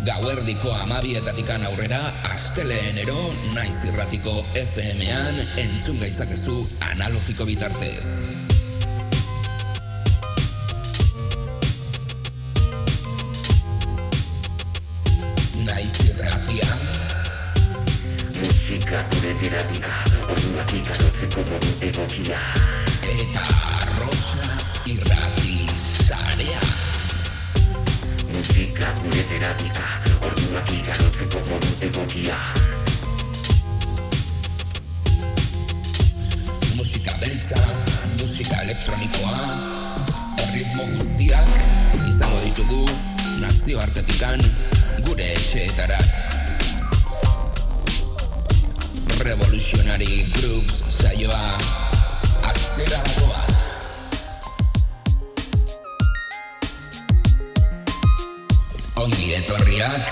Gauerdiko amabietatikan aurrera, asteleenero naiz irratiko FM-an entzun gaitzakezu analogiko bitartez. Naiz irratia. Musika gure terapia, orduak ikarotzeko modu egokia. Eta Rosa irrati Musika gure terapia, orduak ikarotzeko modu egokia. Musika beltza, musika elektronikoa, erritmo guztiak izango ditugu nazioartetikan gure etxeetara. Revolutionary Grooves saioa astera dagoa. Ongi etorriak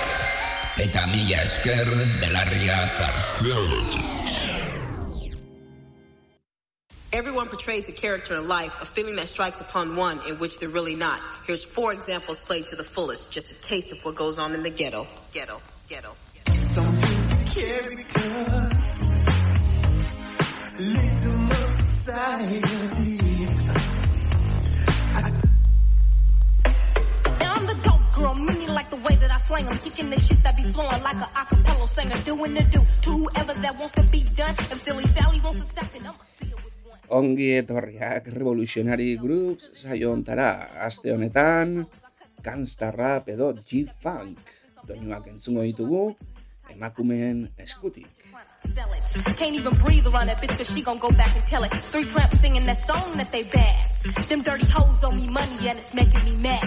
eta mila esker belarria jartzen. Everyone portrays a character in life, a feeling that strikes upon one in which they're really not. Here's four examples played to the fullest, just a taste of what goes on in the ghetto. Ghetto, ghetto. ghetto. And I'm girl, meaning like the way that I slang 'em, kicking the shit that be flowing like a acapella singer, doing the do to whoever that wants to be done. If Silly Sally wants her with one. Ongi etorriak Revolutionary Grooves saio ontara aste honetan Gangsta Rap edo G-Funk doinuak entzungo ditugu emakumeen eskutik. Sell it. Can't even breathe around that bitch cause she gon' go back and tell it. Three tramps singing that song that they bad. Them dirty hoes owe me money and it's making me mad.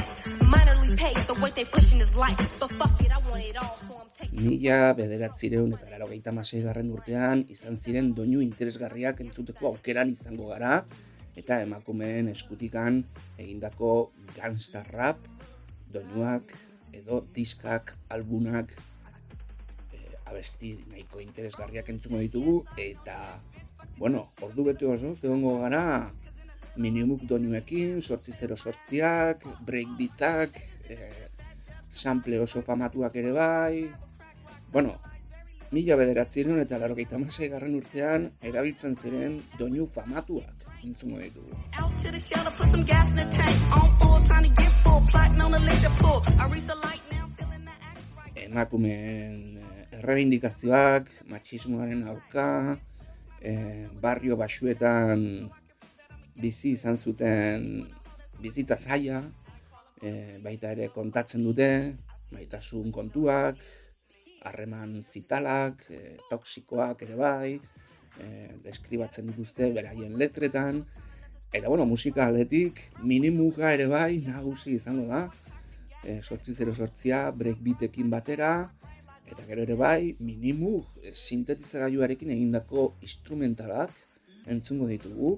Minorly paid, the way they pushing is life. But fuck it, I want it all, so I'm taking Mila bederatzireun eta laro garren urtean izan ziren doinu interesgarriak entzuteko aukeran izango gara eta emakumeen eskutikan egindako gangsta rap doinuak edo diskak, albunak abesti nahiko interesgarriak entzuko ditugu eta bueno, ordu bete oso zegongo gara minimuk doinuekin, sortzi zero sortziak, breakbeatak, e, eh, sample oso famatuak ere bai, bueno, mila bederatzen eta laro masai garren urtean erabiltzen ziren doinu famatuak entzungo ditugu. Emakumeen errebindikazioak, matxismoaren aurka, eh, barrio basuetan bizi izan zuten bizitza zaila, eh, baita ere kontatzen dute, baitasun kontuak, harreman zitalak, eh, toksikoak ere bai, eh, deskribatzen dituzte beraien letretan, eta bueno, musika aldetik, minimuga ere bai nagusi izango da, e, sortzi zero sortzia, breakbeatekin batera, eta gero ere bai, minimug e, sintetizagailuarekin egindako instrumentalak entzungo ditugu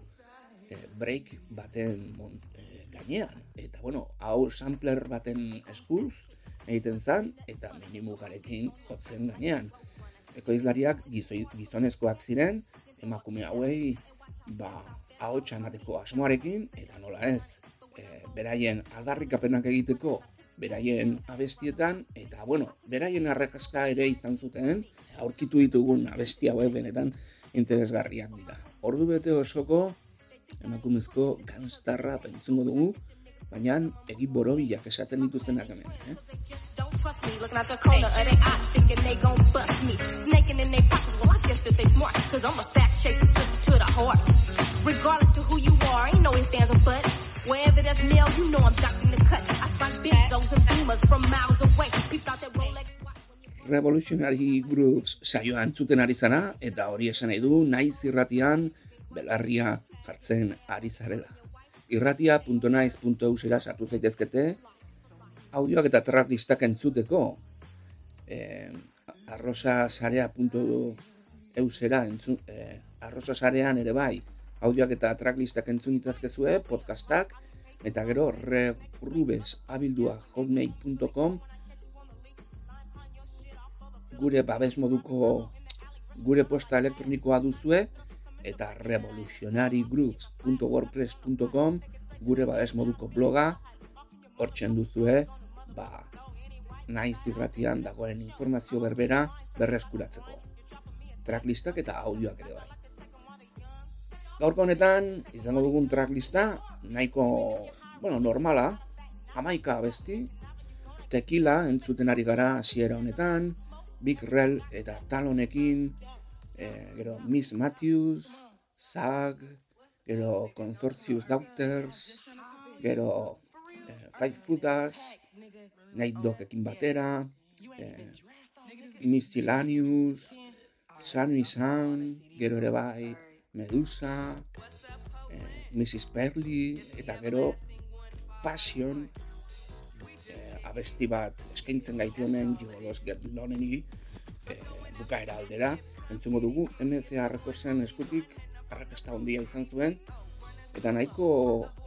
e, break baten mon, e, gainean. Eta bueno, hau sampler baten eskuz egiten zen, eta minimugarekin jotzen gainean. Ekoizlariak gizoi, gizonezkoak ziren, emakume hauei, ba, hau emateko asmoarekin, eta nola ez, e, beraien aldarrikapenak egiteko beraien abestietan, eta bueno, beraien arrakaska ere izan zuten, aurkitu ditugun abesti hauek benetan interesgarriak dira. Ordu bete osoko emakumezko ganstarra pentzungo dugu, baina egi borobilak esaten dituztenak hemen, eh? Revolutionary Grooves saioa entzuten ari zara, eta hori esan nahi du, naiz irratian, belarria jartzen ari zarela. Irratia.naiz.eusera sartu zaitezkete, audioak eta tracklistak entzuteko, eh, arrosasarea.eusera entzun, eh, arrosasarean ere bai, audioak eta tracklistak entzun ditzazkezue, podcastak, eta gero regrubes abildua gure babes moduko gure posta elektronikoa duzue eta revolutionarygrooves.wordpress.com gure babes moduko bloga hortzen duzue ba, naiz irratian dagoen informazio berbera berreskuratzeko. Tracklistak eta audioak ere bai. Gaurko honetan, izango dugun tracklista, nahiko, bueno, normala, amaika besti, tequila entzuten ari gara hasiera honetan, Big Rel eta Talonekin, e, gero Miss Matthews, Zag, gero Consortius Doctors, gero e, Five Footas, Night Dogekin batera, e, Mistilanius, Sunny Sun, gero ere bai Medusa, e, Mrs. Perly, eta gero Passion, e, abesti bat eskaintzen gaitu hemen Jolos Get Lonely, e, bukaera aldera, entzungo dugu MCA Recordsen eskutik arrakasta handia izan zuen, eta nahiko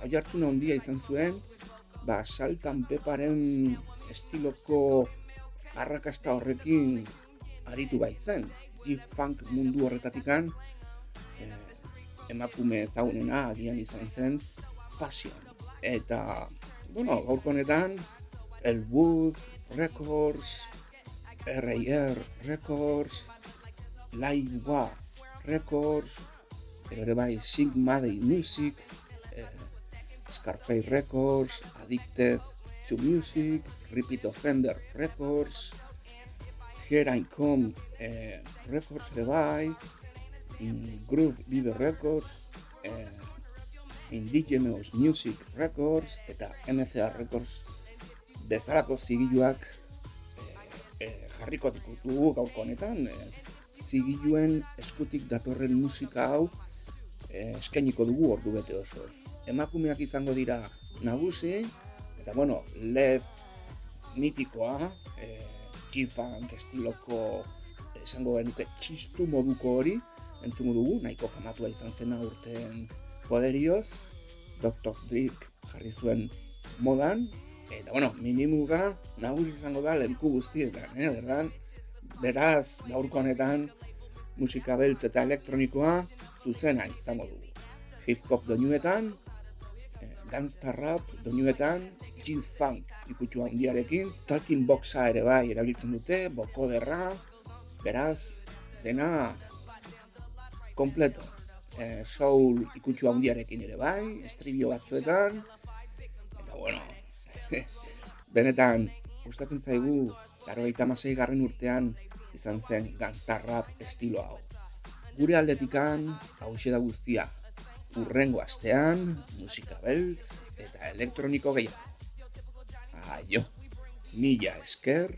hartzuna handia izan zuen, ba, saltan peparen estiloko arrakasta horrekin aritu baitzen. G-Funk mundu horretatikan eh, emakume ezagunena agian izan zen Passion. Eta, bueno, gaurko honetan, Elwood Records, R.A.R. Records, Laiwa Records, ere bai Sigma Day Music, eh, Scarface Records, Addicted to Music, Repeat Offender Records, Here I Come eh, Records ere bai, mm, Groove Vive Records, eh, Indigenous Music Records eta MCA Records bezalako zigiluak eh, eh, jarriko dikutu gaurko honetan, eh, zigiluen eskutik datorren musika hau eh, eskainiko dugu ordu bete oso. Emakumeak izango dira nagusi, eta bueno, led mitikoa, eh, G-Funk estiloko esango genuke txistu moduko hori, entzungo dugu, nahiko famatua izan zena urten poderioz, Dr. Drick jarri zuen modan, eta bueno, minimuga nagusi izango da lehenku guztietan, eh, berdan? Beraz, gaurko honetan, musika beltz eta elektronikoa zuzena izango dugu. Hip-hop doinuetan, eh, gangsta rap doinuetan, G-Funk ikutsu handiarekin, talking boxa ere bai erabiltzen dute, bokoderra, beraz, dena kompleto. Eh, soul ikutsu handiarekin ere bai, estribio batzuetan, eta bueno, benetan, gustatzen zaigu, laro garren urtean, izan zen gangsta rap estilo hau. Gure aldetikan, hau da guztia, urrengo astean, musika beltz eta elektroniko gehiago. Aio, mila esker,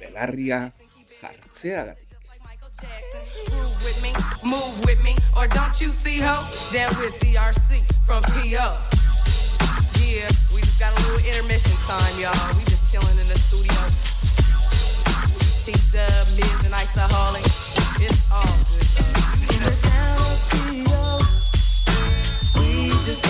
belarria jartzeagatik. Move with me, move with me, or don't you see ho? Down with DRC from PO. Yeah, we just got a little intermission time, y'all. We just chilling in the studio. T-Dub, Miz, and Isaholic. It's all good, though. We just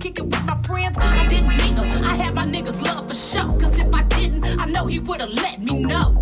kick it with my friends. I didn't need him. I had my niggas love for sure. Cause if I didn't, I know he would've let me know.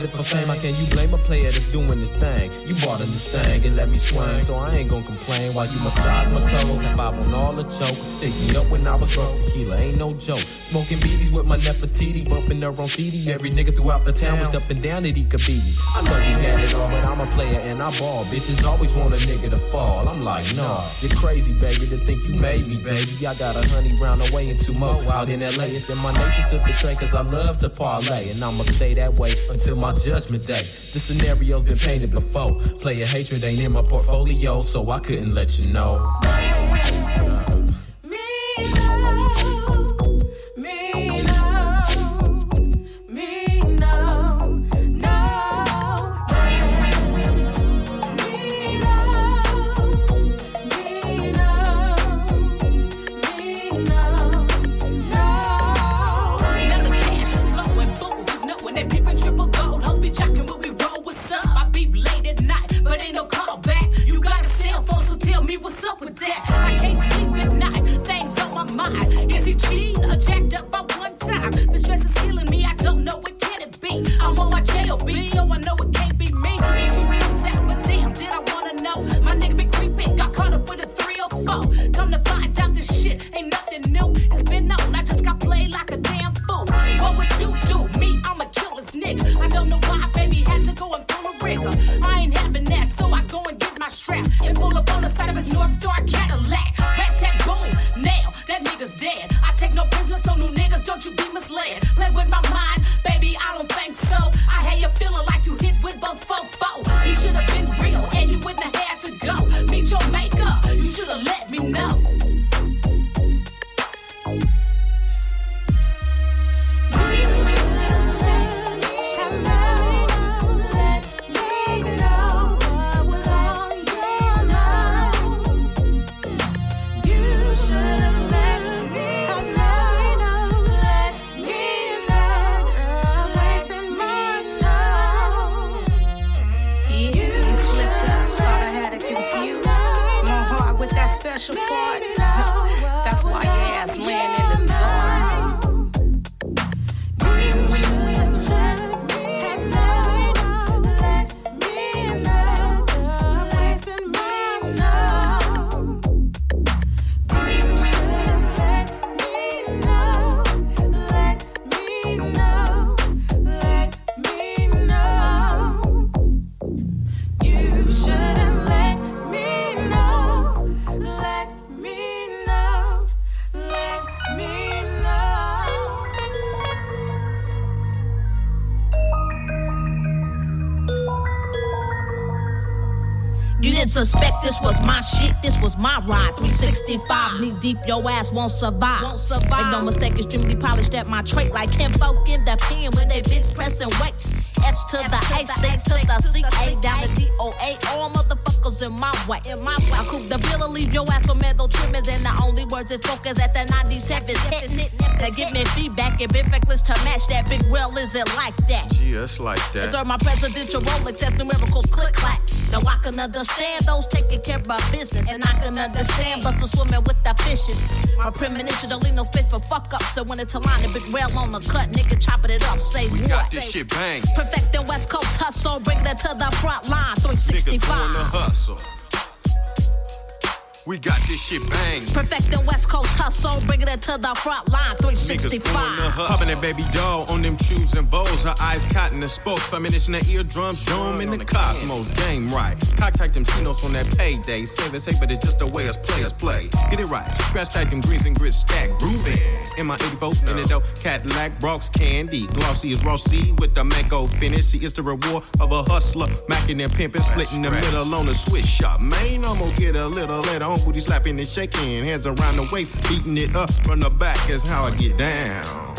Is it for fame? How can you blame a player that's doing this thing? You bought a new thing and let me swing, so I ain't gonna complain while you massage my toes. Have I on all the choke? Take me up when I was broke. Tequila ain't no joke. Smoking BDs with my Nefertiti, bumping her on CD. Every nigga throughout the town was stepping down that he could beat me. I know he had it all, but I'm a player and I ball. Bitches always want a nigga to fall. I'm like, nah, you're crazy, baby, to think you made me, baby. I got a honey brown away and two more out in LA. It's in my nature to portray, cause I love to parlay. And I'ma stay that way until my judgment day. The scenario's been painted before. Player hatred ain't in my portfolio, so I couldn't let you know. What's didn't suspect this was my shit, this was my ride. 365, knee deep, your ass won't survive. Won't survive. Make no mistake, extremely polished at my trait. Like Kim folk in the pen when they bitch pressing weights. S to the H, C to the C, A down to D O A. All motherfuckers in my way. In my way. I cook the bill and leave your ass on metal trimmers. And the only words that's spoken at the 97 hit. Now give me feedback if it reckless to match that big well, is it like that? Just like that. Deserve my presidential Rolex as numericals click clack. Now I can understand those taking care of business, and I can understand Buster swimming with the fishes. My premonition don't leave no space for fuck up. So when it's a line, a big rail on the cut, nigga chopping it up. Say We what? got this shit bang. Perfecting West Coast hustle, bring that to the front line. Niggas 365. doing the hustle. We got this shit bang. Perfecting West Coast hustle, bring it to the front line. Niggas doing the 365. hustle. Hubbing that baby doll on them shoes and bows. Her eyes cotton and spokes. Feminist in the eardrums. Dome in the cosmos. Game right. Cock tight them chinos on that payday. Save it, safe, but it's just the way us players play. Get it right. Scratch tight them greens and grits stack. Grooving. In my 84 in the dough. Cadillac, Bronx candy. Glossy is raw C with the mango finish. See, it's the reward of a hustler. Macking and pimping, splitting the middle on a switch shop. Main, I'm gonna get a little later on. Booty slapping and shaking. Hands around the waist, beating it up from the back is how I get down.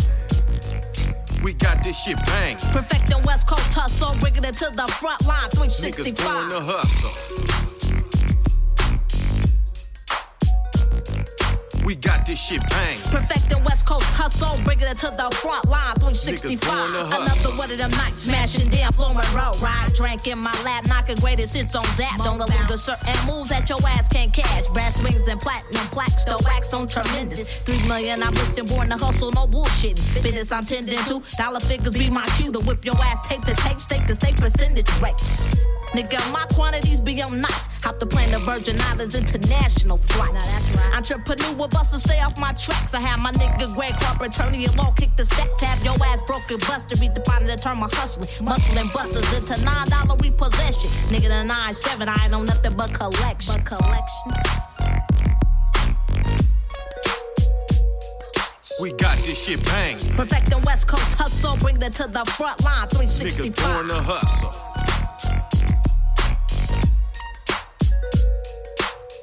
We got this shit bang. Perfecting West Coast hustle, bring it to the front line. Niggas doing 365. the hustle. We We got this shit bang. Perfecting West Coast hustle, bringing it to the front line. 365. born to hustle. Another one of them nights, smashing down Flowing Road. Ride, drink in my lap, knocking greatest hits on zap. Don't allude to certain moves that your ass can't catch. Brass rings and platinum plaques, the wax on tremendous. Three million, I'm lifting, born to hustle, no bullshit. Business I'm tending to, dollar figures be my cue to whip your ass. Take the tape, stake the stake percentage rate. Nigga, my quantities be on nice. Hop the plane to Virgin Islands international flight. Now that's right. Entrepreneur buster, stay off my tracks. I have my nigga Greg Harper, attorney at law, kick the stack, tab your ass broken buster, beat the bottom the term of hustling. Muscling busters into nine dollar repossession. Nigga, the nine seven, I ain't know nothing but collection. But collections. We got this shit bang. Perfecting West Coast hustle, bring it to the front line. Niggas born 365. to hustle.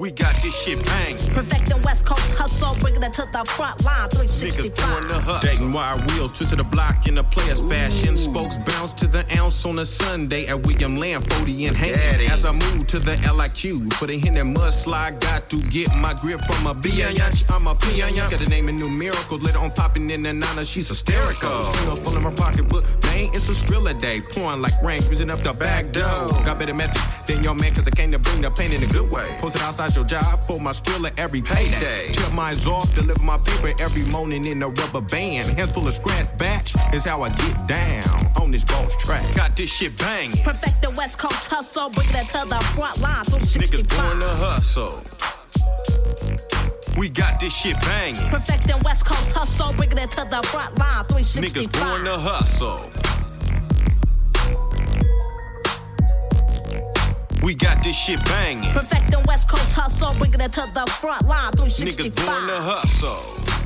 We got this shit bang. Perfecting West Coast hustle, bring it to the front line. Niggas born 365. to hustle. Dating wire wheels, twisted the block in the player's fashion. Spokes bounce to the ounce on a Sunday at William Land, 40 and hanging. As I move to the LIQ, for the hit that mudslide, got to get my grip from a biatch. I'm a pianya. Got the name in numerical, later on popping in the nana, she's hysterical. Oh. Single full in my pocketbook, man, it's a skrilla day. Pouring like rain, cruising up the back door. Got better methods than your man, cause I came to bring the pain in a good way. Posted outside your job for my skrilla every payday. Chip mines off, deliver my paper every morning in a rubber band. Hands full of scratch batch is how I get down on this boss track. Got this shit banging. Perfecting West Coast hustle, bring it to the front line. Niggas born 365. to hustle. We got this shit banging. Perfecting West Coast hustle, bring it to the front line. 365. Niggas born 365. to hustle. We got this shit banging. Perfecting West Coast hustle, bring it to the front line. Niggas born to 365. hustle.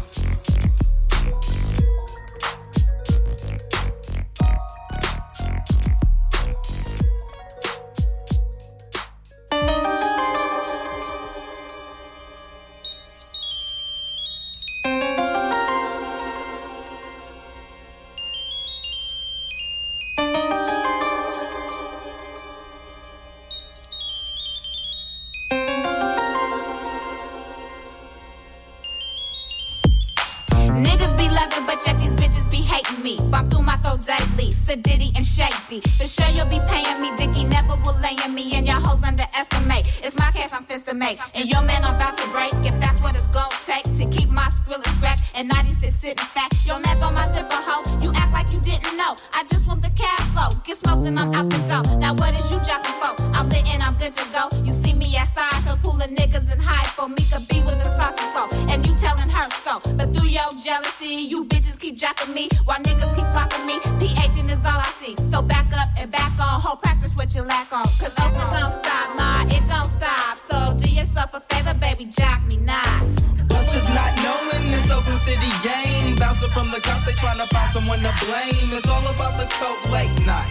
Make, and your It's all about the coke late night.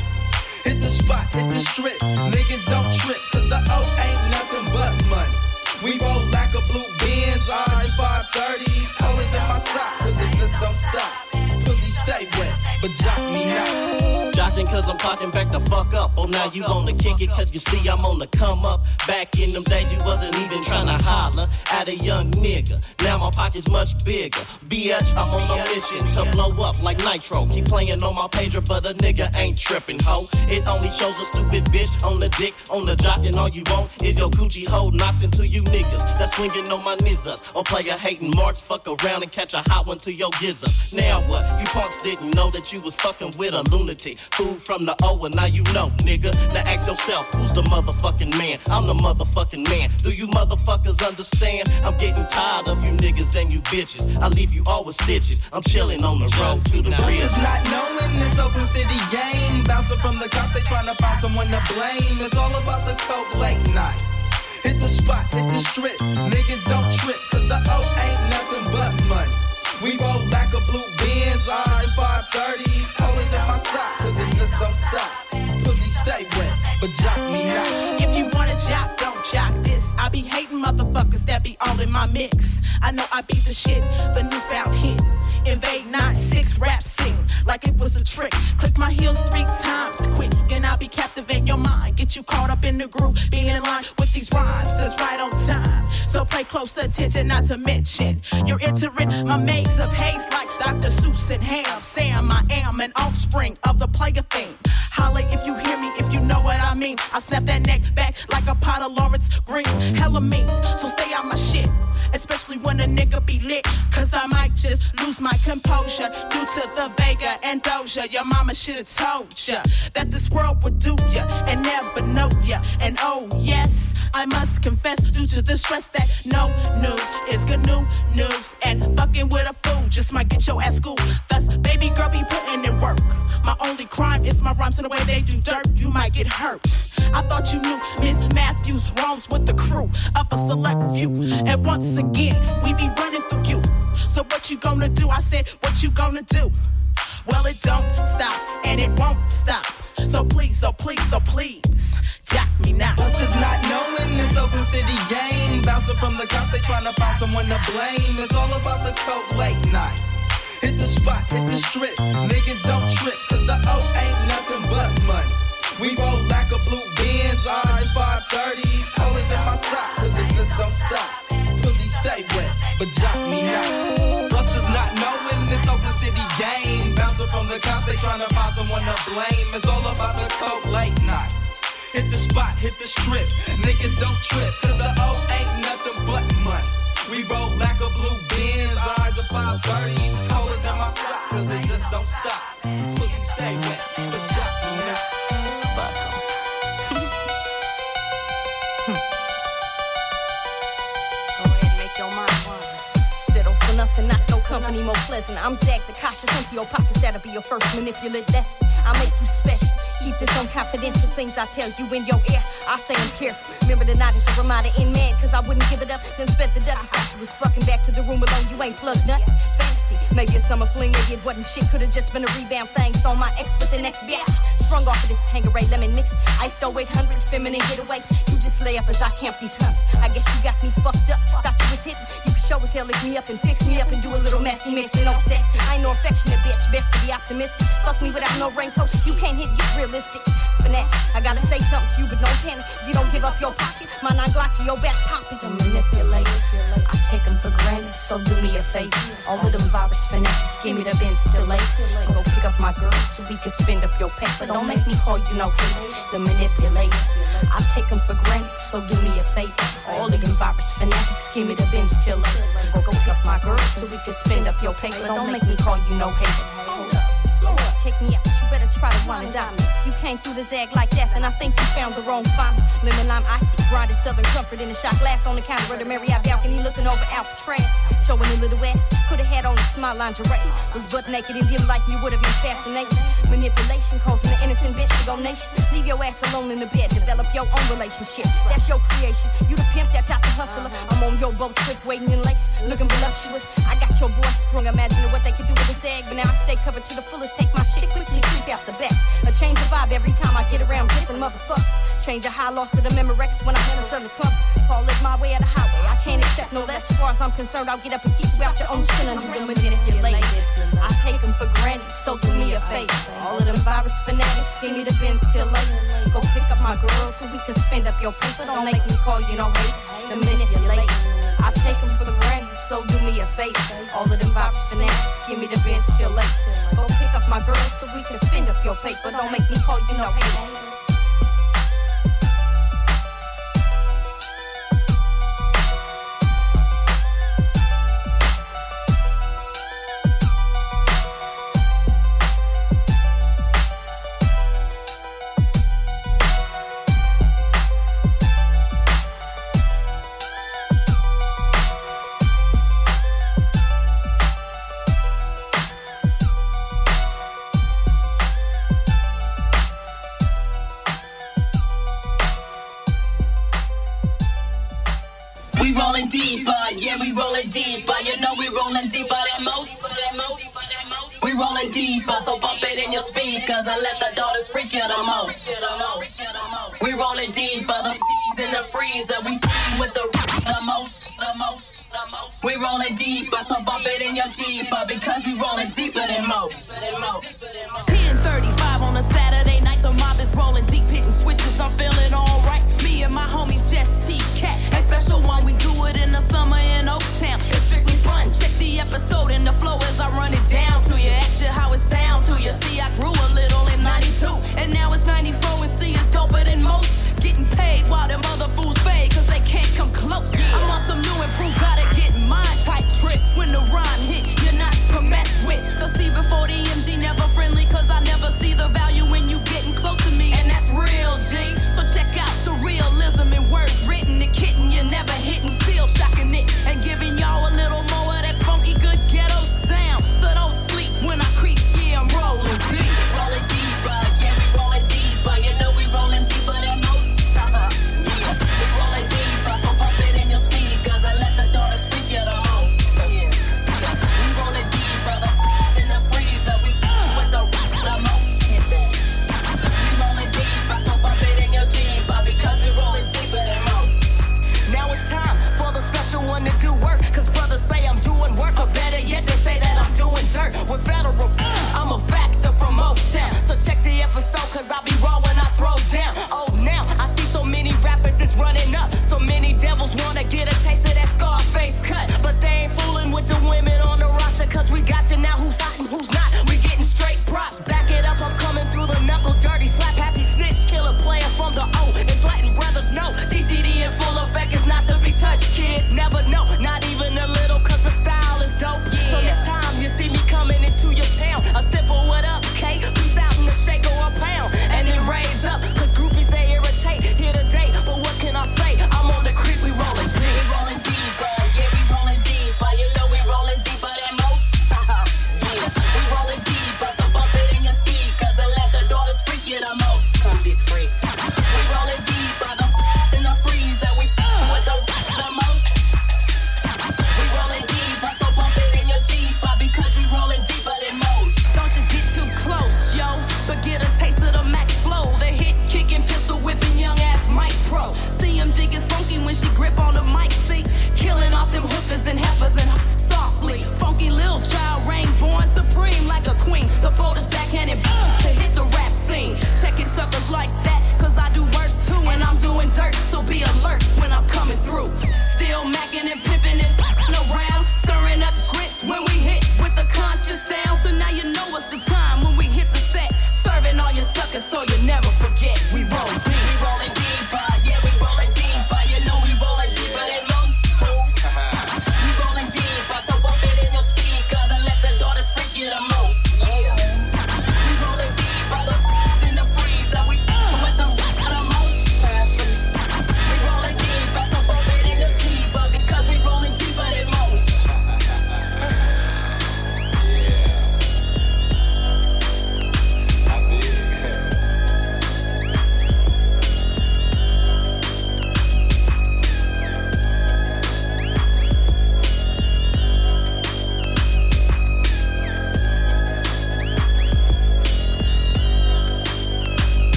Hit the spot, hit the strip. Niggas don't trip, cause the O ain't nothing but money. We roll like a blue Benz, I 530s. Holders in my sock, cause it just don't stop. Pussy stay wet, but jock me not. Jocking cause I'm clocking back the fuck up. Oh, now you wanna kick it cause you see I'm on the come up. Back in them days, you wasn't even trying to holler at a young nigga. Now my pocket's much bigger. Bitch, I'm on a mission to blow up like nitro. Keep playing on my pager, but a nigga ain't tripping, ho. It only shows a stupid bitch on the dick, on the jock, and all you want is your coochie hole knocked into you niggas. That's swinging on my nizzas. Or play a hating march, fuck around and catch a hot one to your gizzard. Now what? You punks didn't know that you was fucking with a lunatic. Food from the O, and now you know, nigga. Now ask yourself, who's the motherfucking man? I'm the motherfucking man. Do you motherfuckers understand? I'm getting tired of you niggas and you bitches. I leave you all with stitches. I'm chilling on the road to the bridge. Not knowing this Oakland City game. Bouncing from the cops, they tryna find someone to blame. It's all about the coke late night. Hit the spot, hit the strip. Niggas don't trip, cause the O ain't nothing but money. We roll back a blue Benz, I 530s. But jock me not. If you wanna jock, don't jock this. I be hating motherfuckers that be all in my mix. I know I be the shit, the newfound kid. Invade 9-6 rap scene like it was a trick. Click my heels three times quick, and I'll be captivating your mind. Get you caught up in the groove, being in line with these rhymes that's right on time. So pay close attention, not to mention you're entering my maze of haze like Dr. Seuss and Ham. Sam, I am an offspring of the player thing. Holla if you hear me, if you know what I mean. I snap that neck back like a pot of Lawrence Green. Hella mean, so stay out my shit. Especially when a nigga be lit. Cause I might just lose my composure due to the Vega and Doja. Your mama should've told ya that this world would do ya and never know ya. And oh, yes. I must confess, due to the stress, that no news is good new news. And fucking with a fool just might get your ass schooled. Thus, baby girl be putting in work. My only crime is my rhymes and the way they do dirt. You might get hurt. I thought you knew Miss Matthews roams with the crew of a select few. And once again, we be running through you. So what you gonna do? I said, what you gonna do? Well, it don't stop and it won't stop. So please, so please, so please, jack me now. Busters not knowing this Oakland City game. Bouncing from the cops, they tryna find someone to blame. It's all about the coke late night. Hit the spot, hit the strip. Niggas don't trip, cause the O ain't nothing but money. We roll like a blue Benz, eyes 530s. Holes in my sock, cause it just don't stop. Pussy stay wet, but jock me now. Busters not knowing this Oakland City game. Bouncing from the cops, they tryna find someone to blame. It's all about the coke late night. Hit the spot, hit the strip. Niggas don't trip, cause the O ain't nothing but money. We roll like a blue Benz, eyes of 530. Colors in my sock, cause it just don't stop. Pussy stay wet, company more pleasant. I'm Zach the cautious, into your pockets, that'll be your first manipulate lesson. I'll make you special. Keep this on confidential things I tell you in your ear. I say I'm careful. Remember the night as a reminder in mad, cause I wouldn't give it up. Then spent the ducks. Thought you was fucking back to the room alone. You ain't plugged nothing. Fantasy. Maybe a summer fling, maybe it wasn't shit. Could've just been a rebound thing. So my ex with the next batch. Sprung off of this Tanqueray lemon mix. Ice stole 800, feminine getaway. You just lay up as I camp these hunts. I guess you got me fucked up. Thought you was hitting. You could show as hell lick me up and fix me up and do a little messy mix and no sex. I ain't no affectionate bitch. Best to be optimistic. Fuck me without no raincoat. You can't hit, get realistic. That, I gotta say something to you, but no panic. If you don't give up your pockets, my nine glock to your back pocket. The manipulator, I take them for granted, so do me a favor. All of them virus fanatics, give me the bins till late. Go pick up my girl so we can spend up your paper. Don't make me call you no hater. The manipulator, I take them for granted, so do me a favor. All of them virus fanatics, give me the bins till late. Go, go pick up my girl so we can spend up your paper. Don't make me call you no hater. Take me out. You better try to it down. You came through the zag like that, and I think you found the wrong fine. Lemon lime icy, grinded southern comfort in the shot glass on the counter of the Marriott balcony, looking over Alcatraz. Showing a little ass, could have had on a small lingerie. Was butt naked and dim like me would have been fascinating. Manipulation causing an innocent bitch to go nation. Leave your ass alone in the bed, develop your own relationship. That's your creation. You the pimp, that type of hustler. I'm on your boat trip, waiting in lakes, looking voluptuous. I got your boy sprung, imagining what they could do with this egg, but now I stay covered to the fullest. Take my shit quickly, creep out the back. A change of vibe every time I get around different motherfuckers. Change a high loss to the Memorex when I hit a southern club. Call it my way or the highway. I can't accept no less. As far as I'm concerned, I'll get up and kick you out your own under the manipulated. I take them for granted, so do me a favor. All of them virus fanatics, give me the bins till late. Go pick up my girl so we can spend up your paper. Don't make me call you no hate. The minute you're late, I take them for granted, so do me a favor. All of them virus fanatics, give me the bins till late. Go pick up my girl so we can spend up your paper. Don't make me call you no hate. Rolling deeper, the in the freezer. We f***ing with the the most, the most, the most. We rolling deeper, so bump it in your jeeper because we rolling deeper than most. 10:35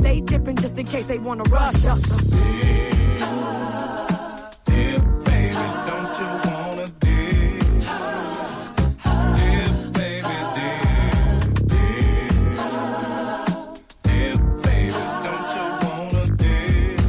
stay dipping just in case they wanna rush us. Dip, dip, baby, don't you wanna dip? Dip, baby, dip, dip, dip, baby, don't you wanna dip?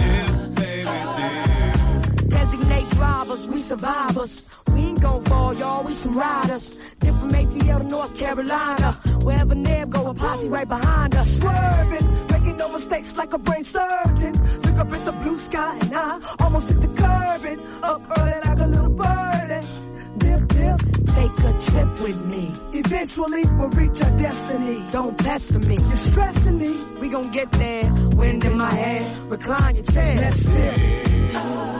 Dip, baby, dip. Designate drivers, we survivors. We ain't gon' fall, y'all. We some riders. Dip from ATL to North Carolina Wherever Nab go, a posse right behind her. Swerving, making no mistakes like a brain surgeon. Look up at the blue sky and I almost hit the curb. And up early like a little bird. And dip, dip take a trip with me. Eventually, we'll reach our destiny. Don't pester me. You're stressing me. We gon' get there. Wind in my hair. Recline your chair. Let's sip.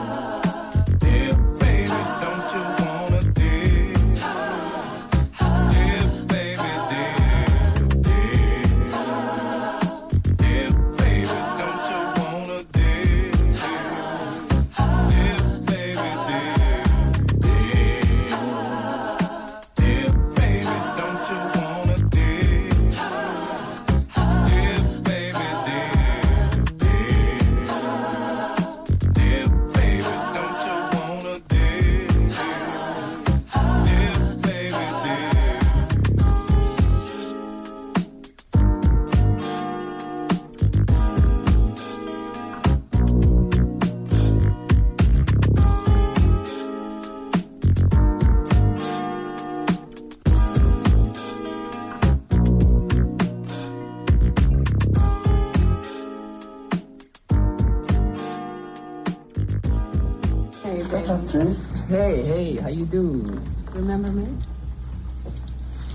Hey, hey, how you do? Remember me?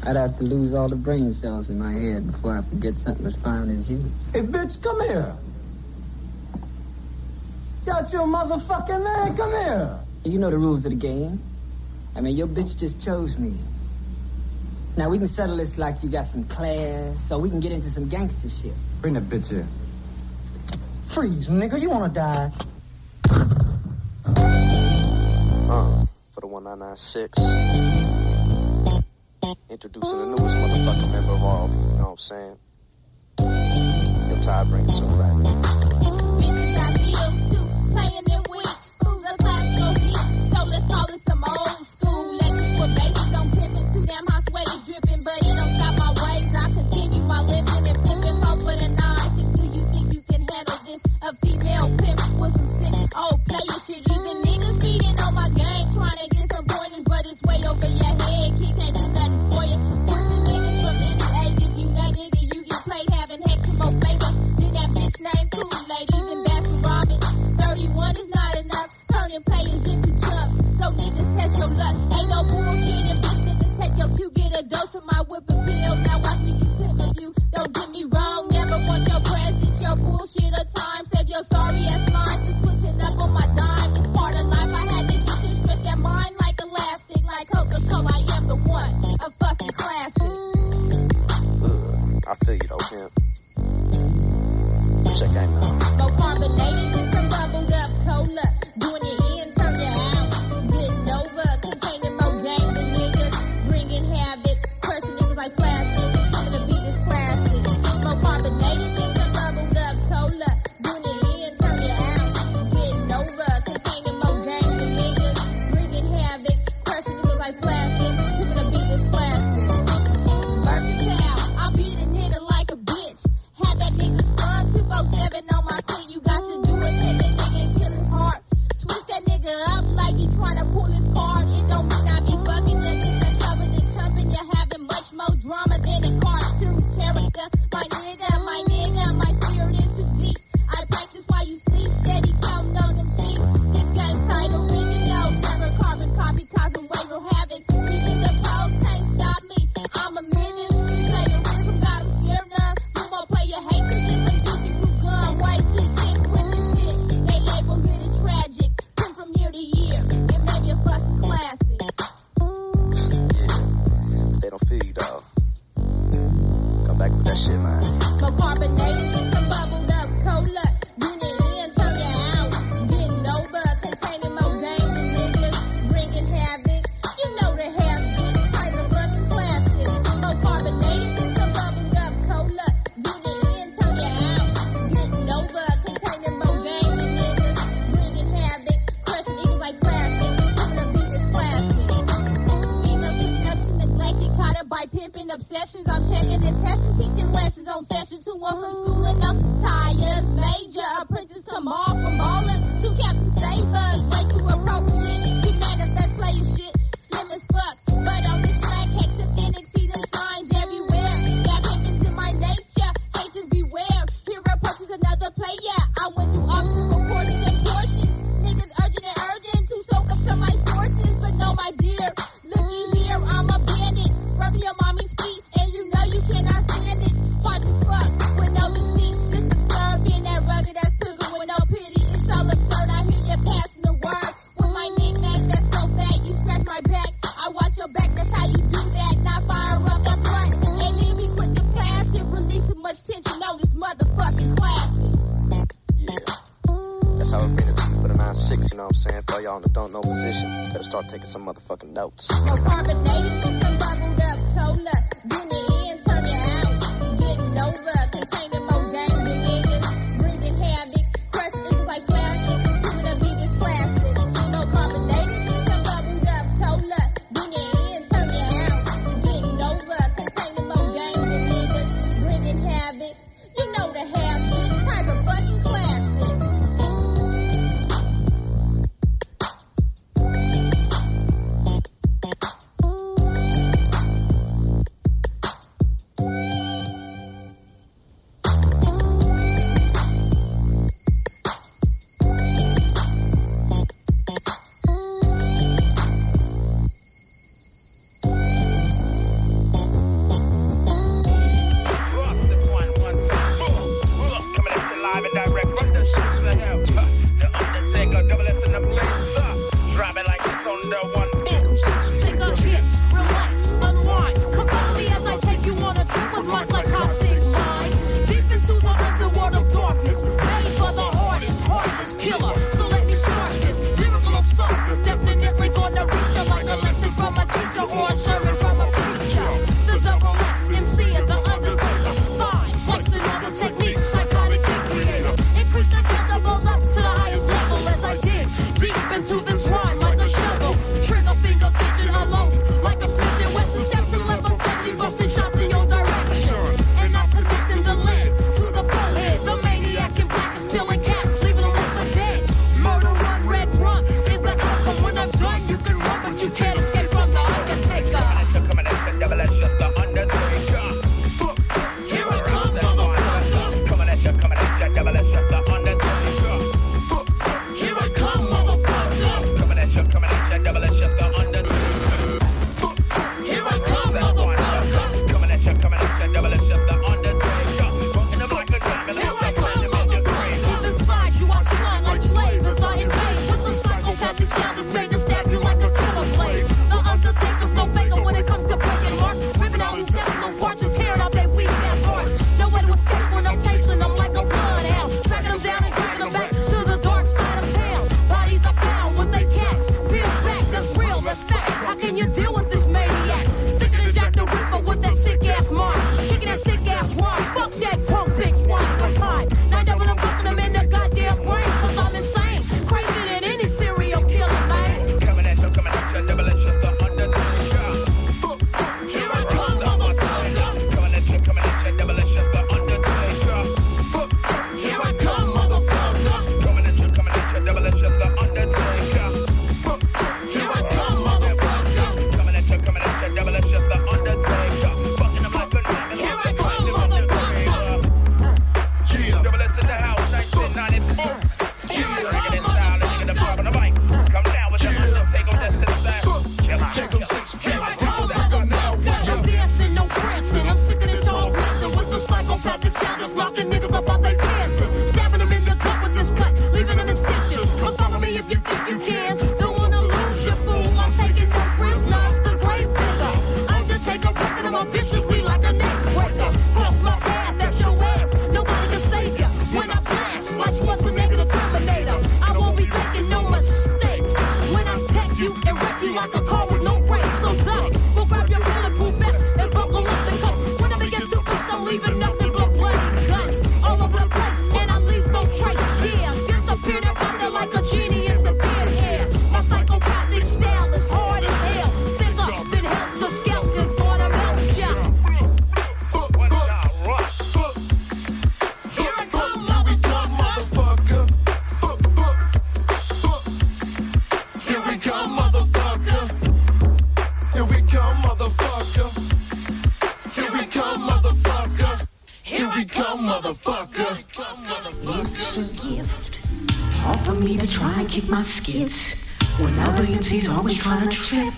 I'd have to lose all the brain cells in my head before I forget something as fine as you. Hey, bitch, come here. Got your motherfucking man, come here. You know the rules of the game. I mean, your bitch just chose me. Now, we can settle this like you got some class, so we can get into some gangster shit. Bring that bitch here. Freeze, nigga. You want to die? Uh, for the 1996. Introducing the newest motherfucker member of all, you know what I'm saying? Your tie brings some right. Damn, hot. sweaty dripping, but it don't stop my ways. I continue my living obsessions. I'm checking and testing, teaching lessons on session two. Want some schooling? I'm tired. Major apprentice, come on. adults. For me to try and kick my skits. When other MCs always trying to trip.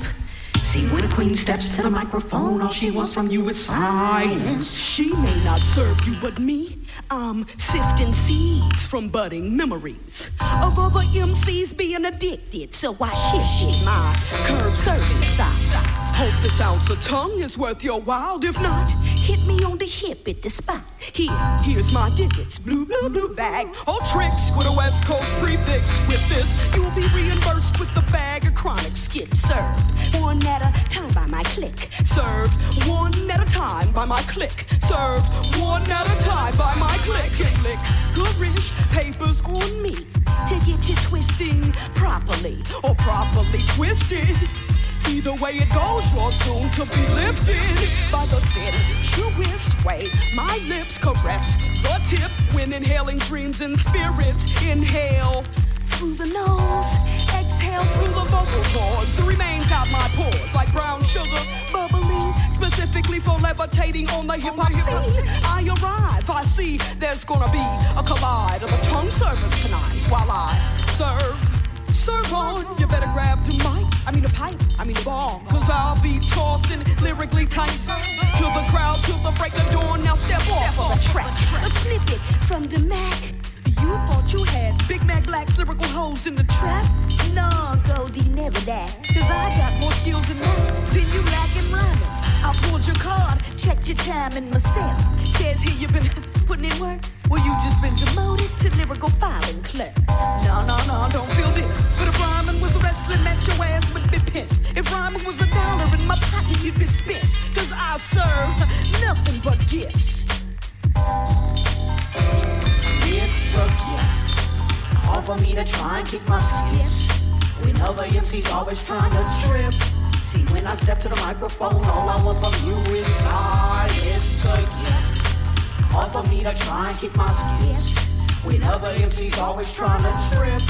See, when a queen steps to the microphone, all she wants from you is silence. She may not serve you, but me, I'm sifting seeds from budding memories of other MCs being addicted. So I shifted my curb serving style. Hope this ounce of tongue is worth your while. If not, hit me on the hip at the spot. Here, here's my digits. Blue, blue, blue bag. All tricks with a West Coast prefix. With this, you'll be reimbursed with the bag of chronic skits served. One at a time by my click. Served one at a time by my click. Served one at a time by my click. And click goodish papers on me to get you twisting properly or properly twisted. Either way it goes, you're soon to be lifted by the sensuous way my lips caress the tip when inhaling dreams and spirits. Inhale through the nose, exhale through the vocal cords. The remains out my pores like brown sugar bubbling, specifically for levitating on the hip hop oh, scene. I arrive, I see there's gonna be a collide of a tongue service tonight while I serve. Serve on, you better grab the mic. I mean the pipe, I mean the ball. Cause I'll be tossing lyrically tight to the crowd till the break of dawn. Now step off of the track. A snippet from the Mac. You thought you had Big Mac Black's lyrical holes in the trap? No, Goldie, never that. Cause I got more skills than that. Then you lack in rhyming. I pulled your card, checked your time and myself. Says here you've been putting in work. Well, you just been demoted to lyrical filing clerk. No, no, no, don't feel this. But if rhyming was wrestling, match your ass would be pinned. If rhyming was a dollar in my pocket, you'd be spent. Cause I serve nothing but gifts. It's a gift. Hard for me to try and kick my skits. When other MCs always trying to trip. See, when I step to the microphone, all I want from you is silence. It's a gift. Hard for me to try and kick my skits. When other MCs always trying to trip.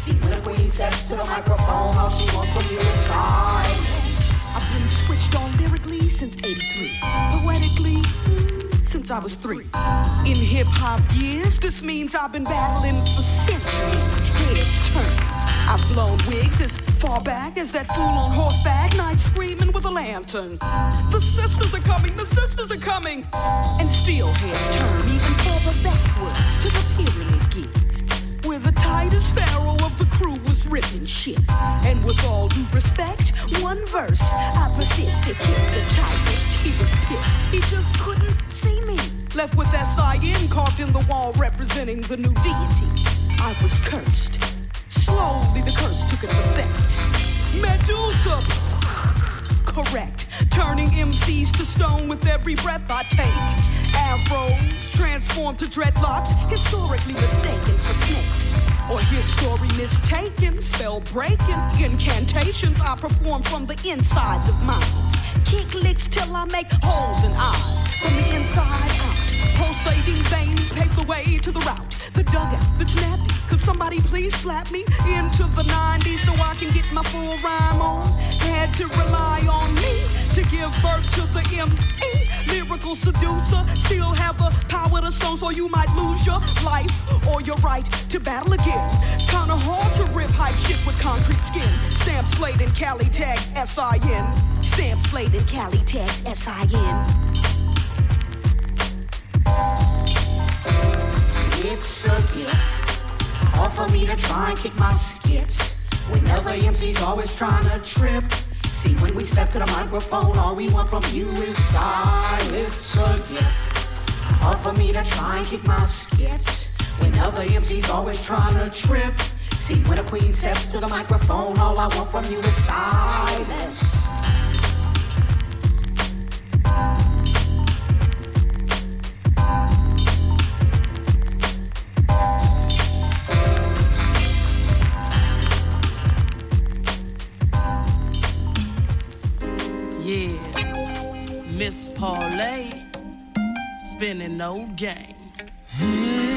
See, when a queen steps to the microphone, all she wants from you is silence. I've been switched on lyrically since 83. Poetically, since I was three. In hip hop years, this means I've been battling for centuries. Heads turn. I've blown wigs as far back as that fool on horseback, night screaming with a lantern. The sisters are coming, the sisters are coming. And still heads turn even further backwards to the pyramid gigs. Where the tightest pharaoh of the crew was ripping shit. And with all due respect, one verse, I persist to the tightest. He was pissed, he just couldn't see me. Left with that S-I-N carved in the wall representing the new deity. I was cursed. Slowly the curse took its effect. Medusa! Correct. Turning MCs to stone with every breath I take. Afros transformed to dreadlocks, historically mistaken for snakes. Or his story mistaken, spell breaking. Incantations I perform from the insides of minds. Kick licks till I make holes in eyes. From the inside out. Pulsating veins pave the way to the route. The dugout, the nappy. Could somebody please slap me into the 90s so I can get my full rhyme on? Had to rely on me to give birth to the M.E. Lyrical seducer, still have the power to stone, so you might lose your life or your right to battle again. Kinda hard to rip hype shit with concrete skin. Stamp slate and Cali tag S-I-N. Stamp slate and Cali tag S-I-N. It's a gift. Hard for me to try and kick my skits. When other MCs always trying to trip. See, when we step to the microphone, all we want from you is silence. A gift. Hard for me to try and kick my skits. When other MCs always trying to trip. See, when a queen steps to the microphone, all I want from you is silence. Paulette, spinning no game. Hmm.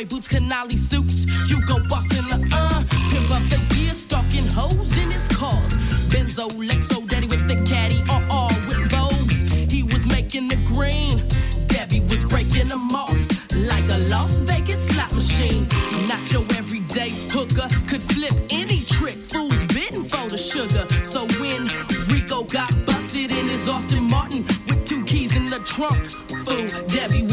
cowboy boots, canali suits. You go bustin' the uh, pimp up the gear, stalking hoes in his cars. Benzo, Lexo, daddy with the caddy, uh, all with Vogues. He was making the green. Debbie was breaking them off like a Las Vegas slot machine. Not your everyday hooker, could flip any trick. Fools bitten for the sugar. So when Rico got busted in his Aston Martin with two keys in the trunk, fool Debbie